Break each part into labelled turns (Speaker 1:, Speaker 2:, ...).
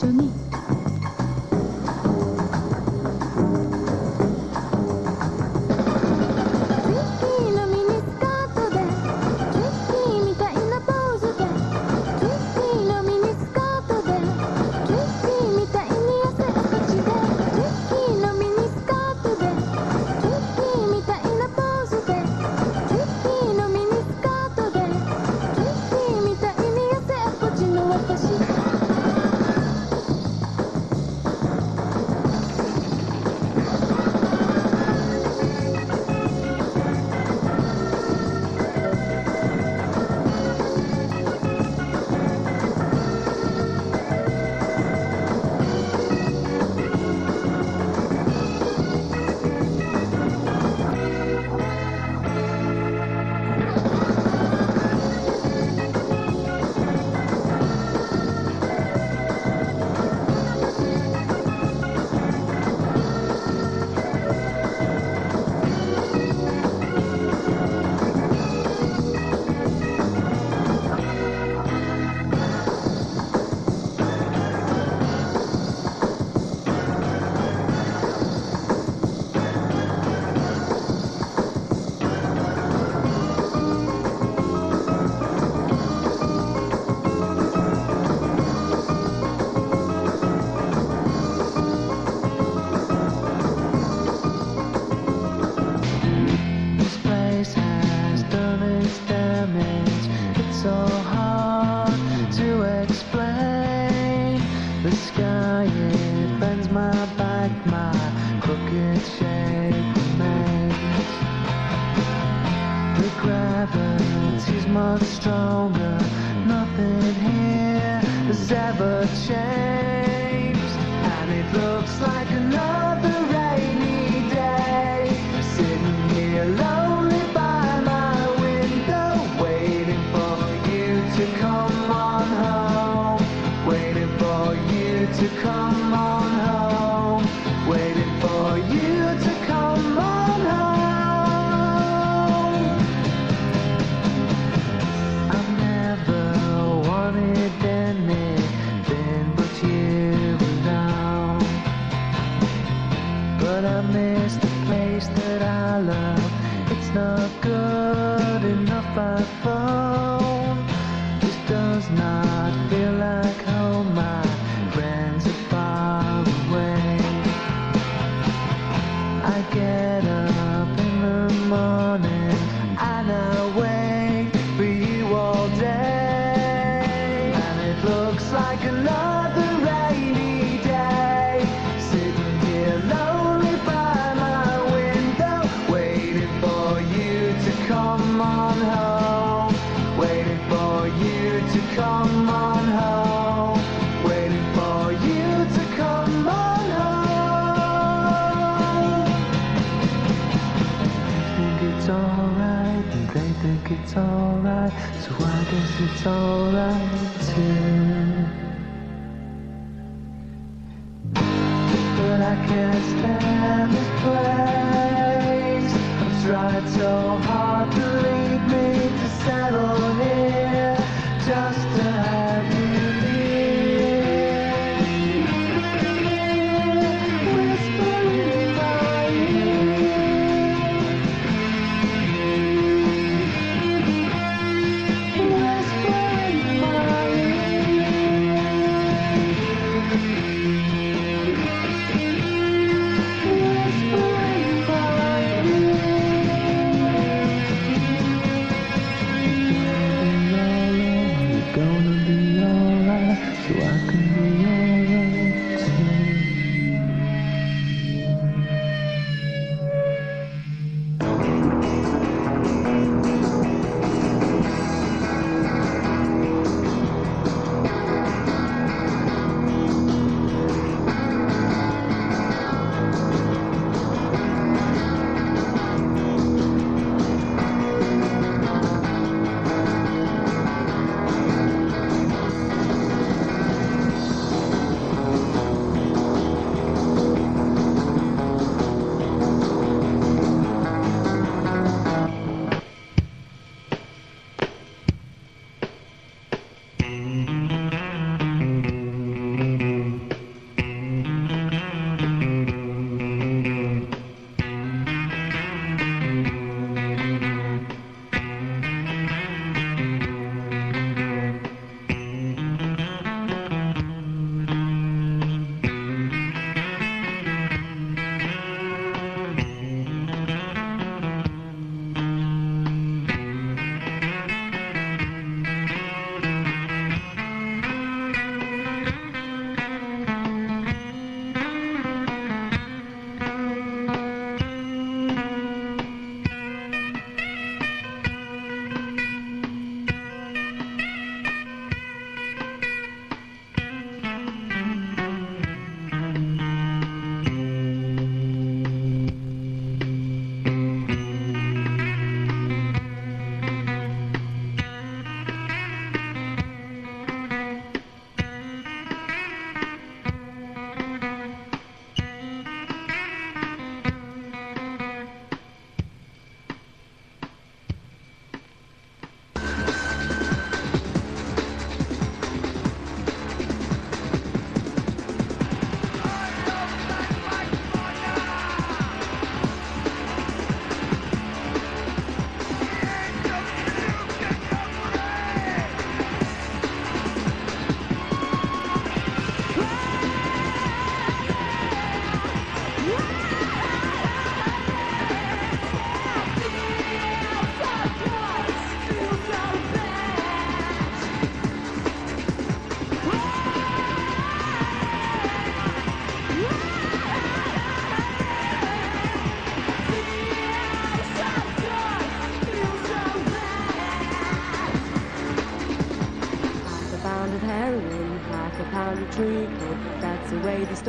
Speaker 1: と一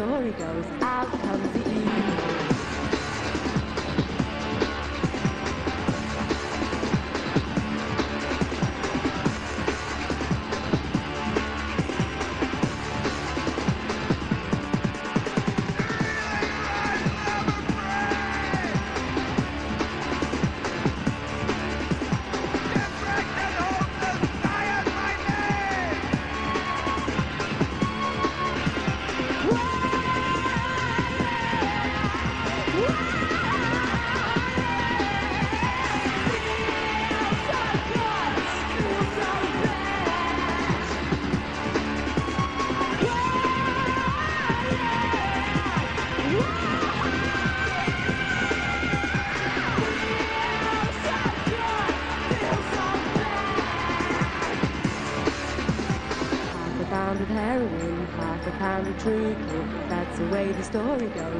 Speaker 2: story goes. Way the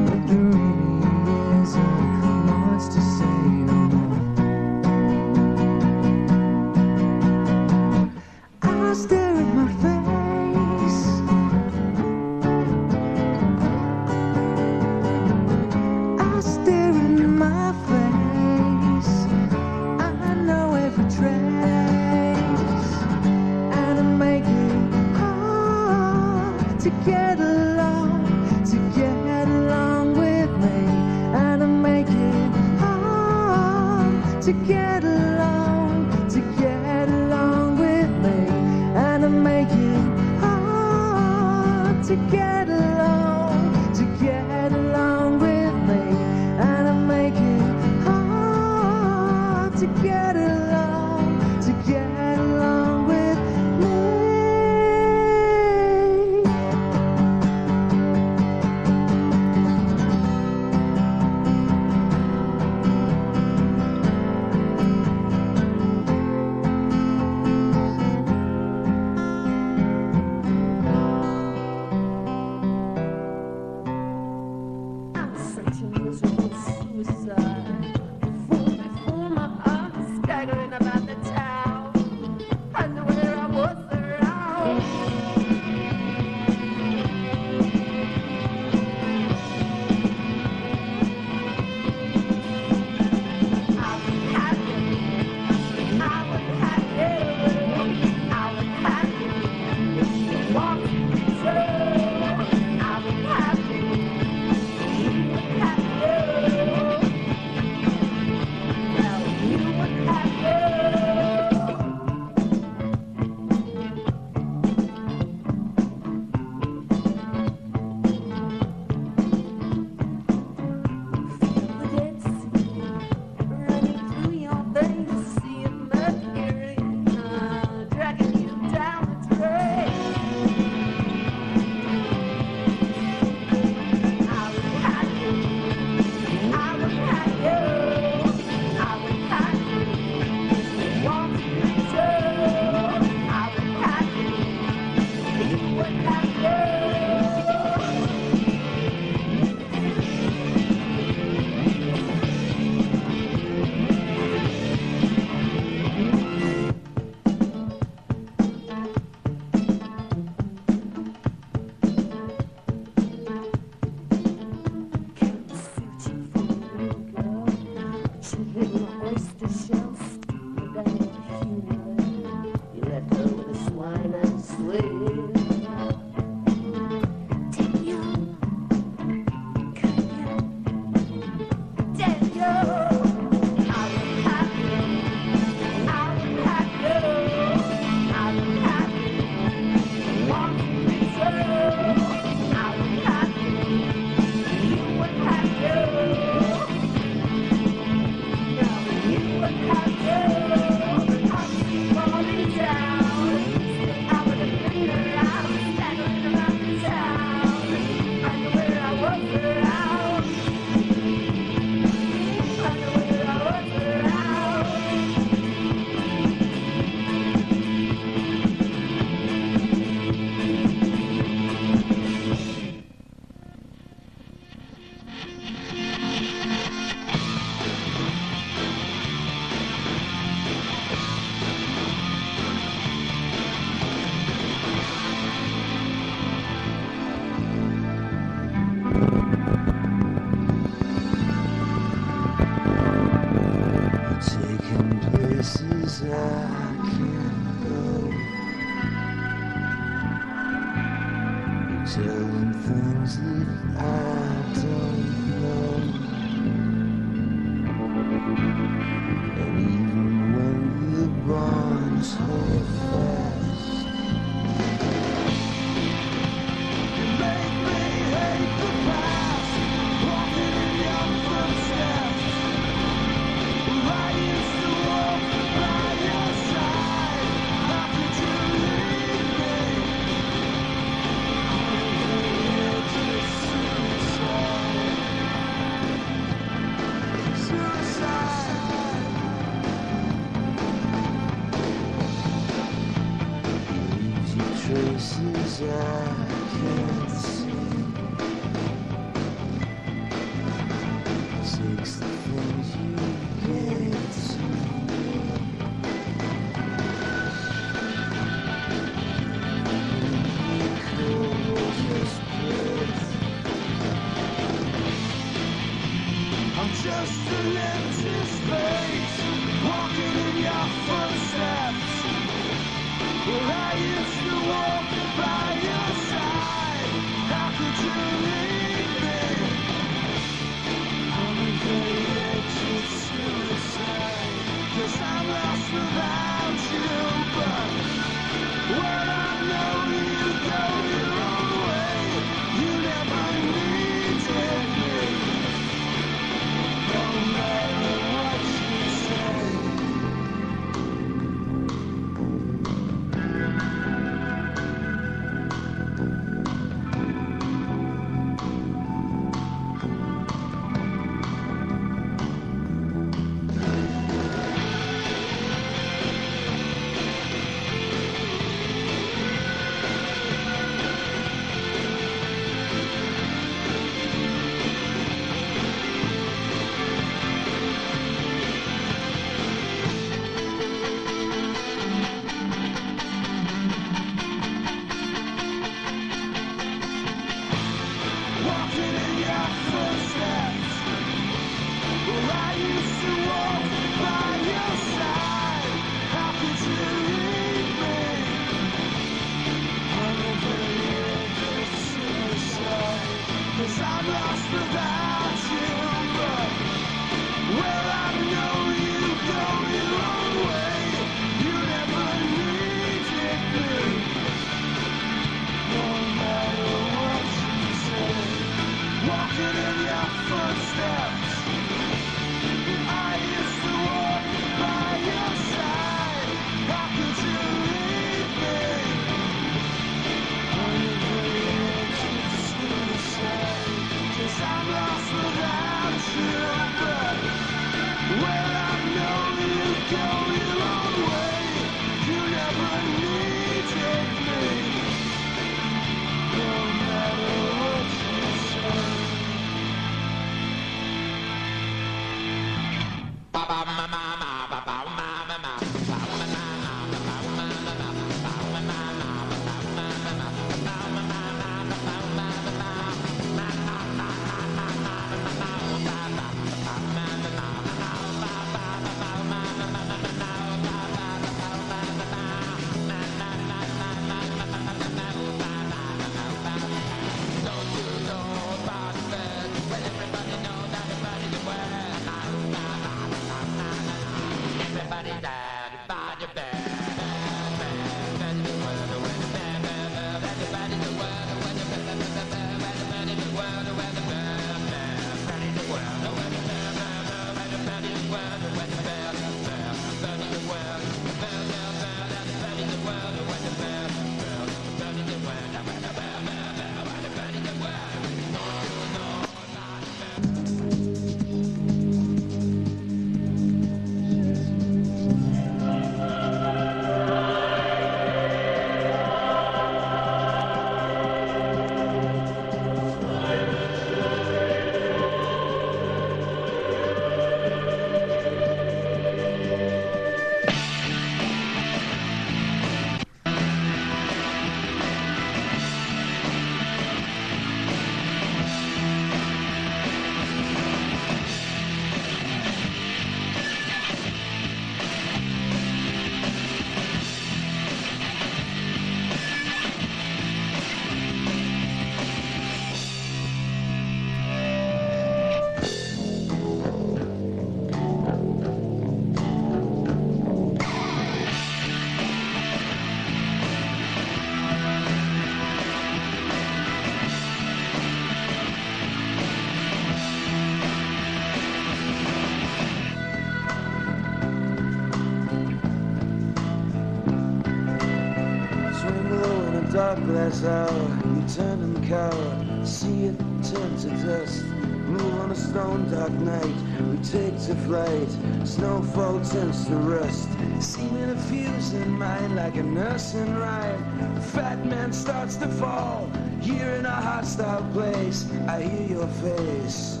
Speaker 2: eyes out,
Speaker 1: you
Speaker 3: turn and cower, see it turn to dust. Move on a stone dark night, we take to flight, snowfall turns to rust. Seeming a fusing mind like a nursing rhyme, fat man starts to fall. Here in a hostile place, I hear your face.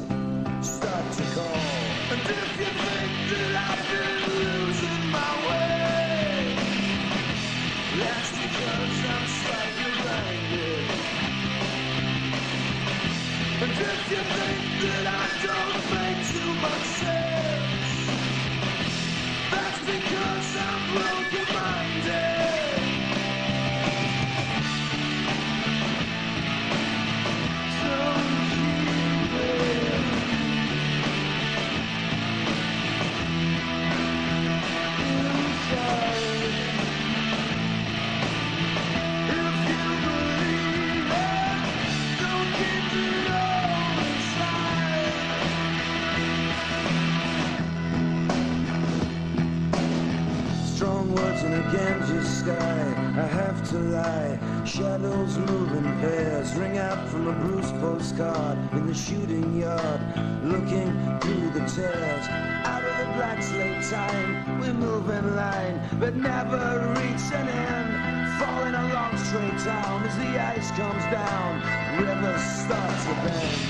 Speaker 3: But never reach an end. Falling along straight down as the ice comes down, rivers start to bend.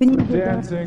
Speaker 3: We're
Speaker 4: dancing.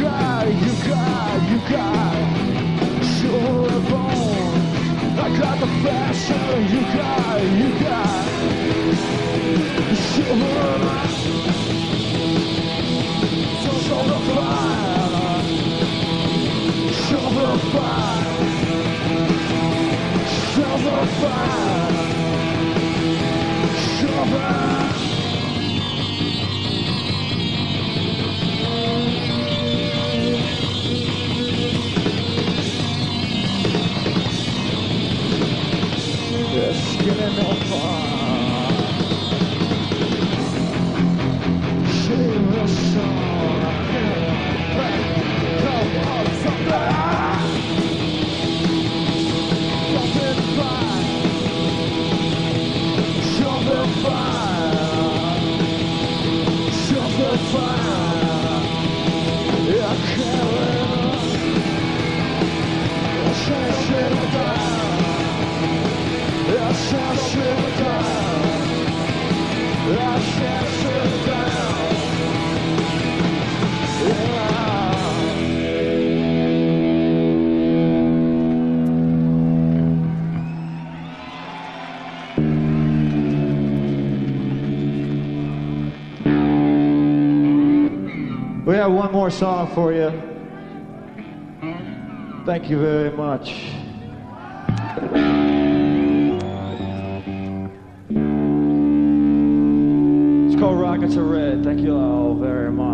Speaker 5: got, you
Speaker 4: got, you got bones. I got the fashion, you got, you got fire, fire, silver fire, silver. It's getting no far. Sing the song. Come on, somebody. One more song for you. Thank you very much. It's called Rockets are Red. Thank you all very much.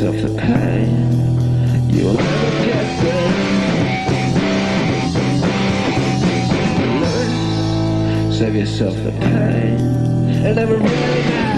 Speaker 4: yourself the
Speaker 6: pain, you'll never get there. Save yourself the pain, It never really
Speaker 7: matter.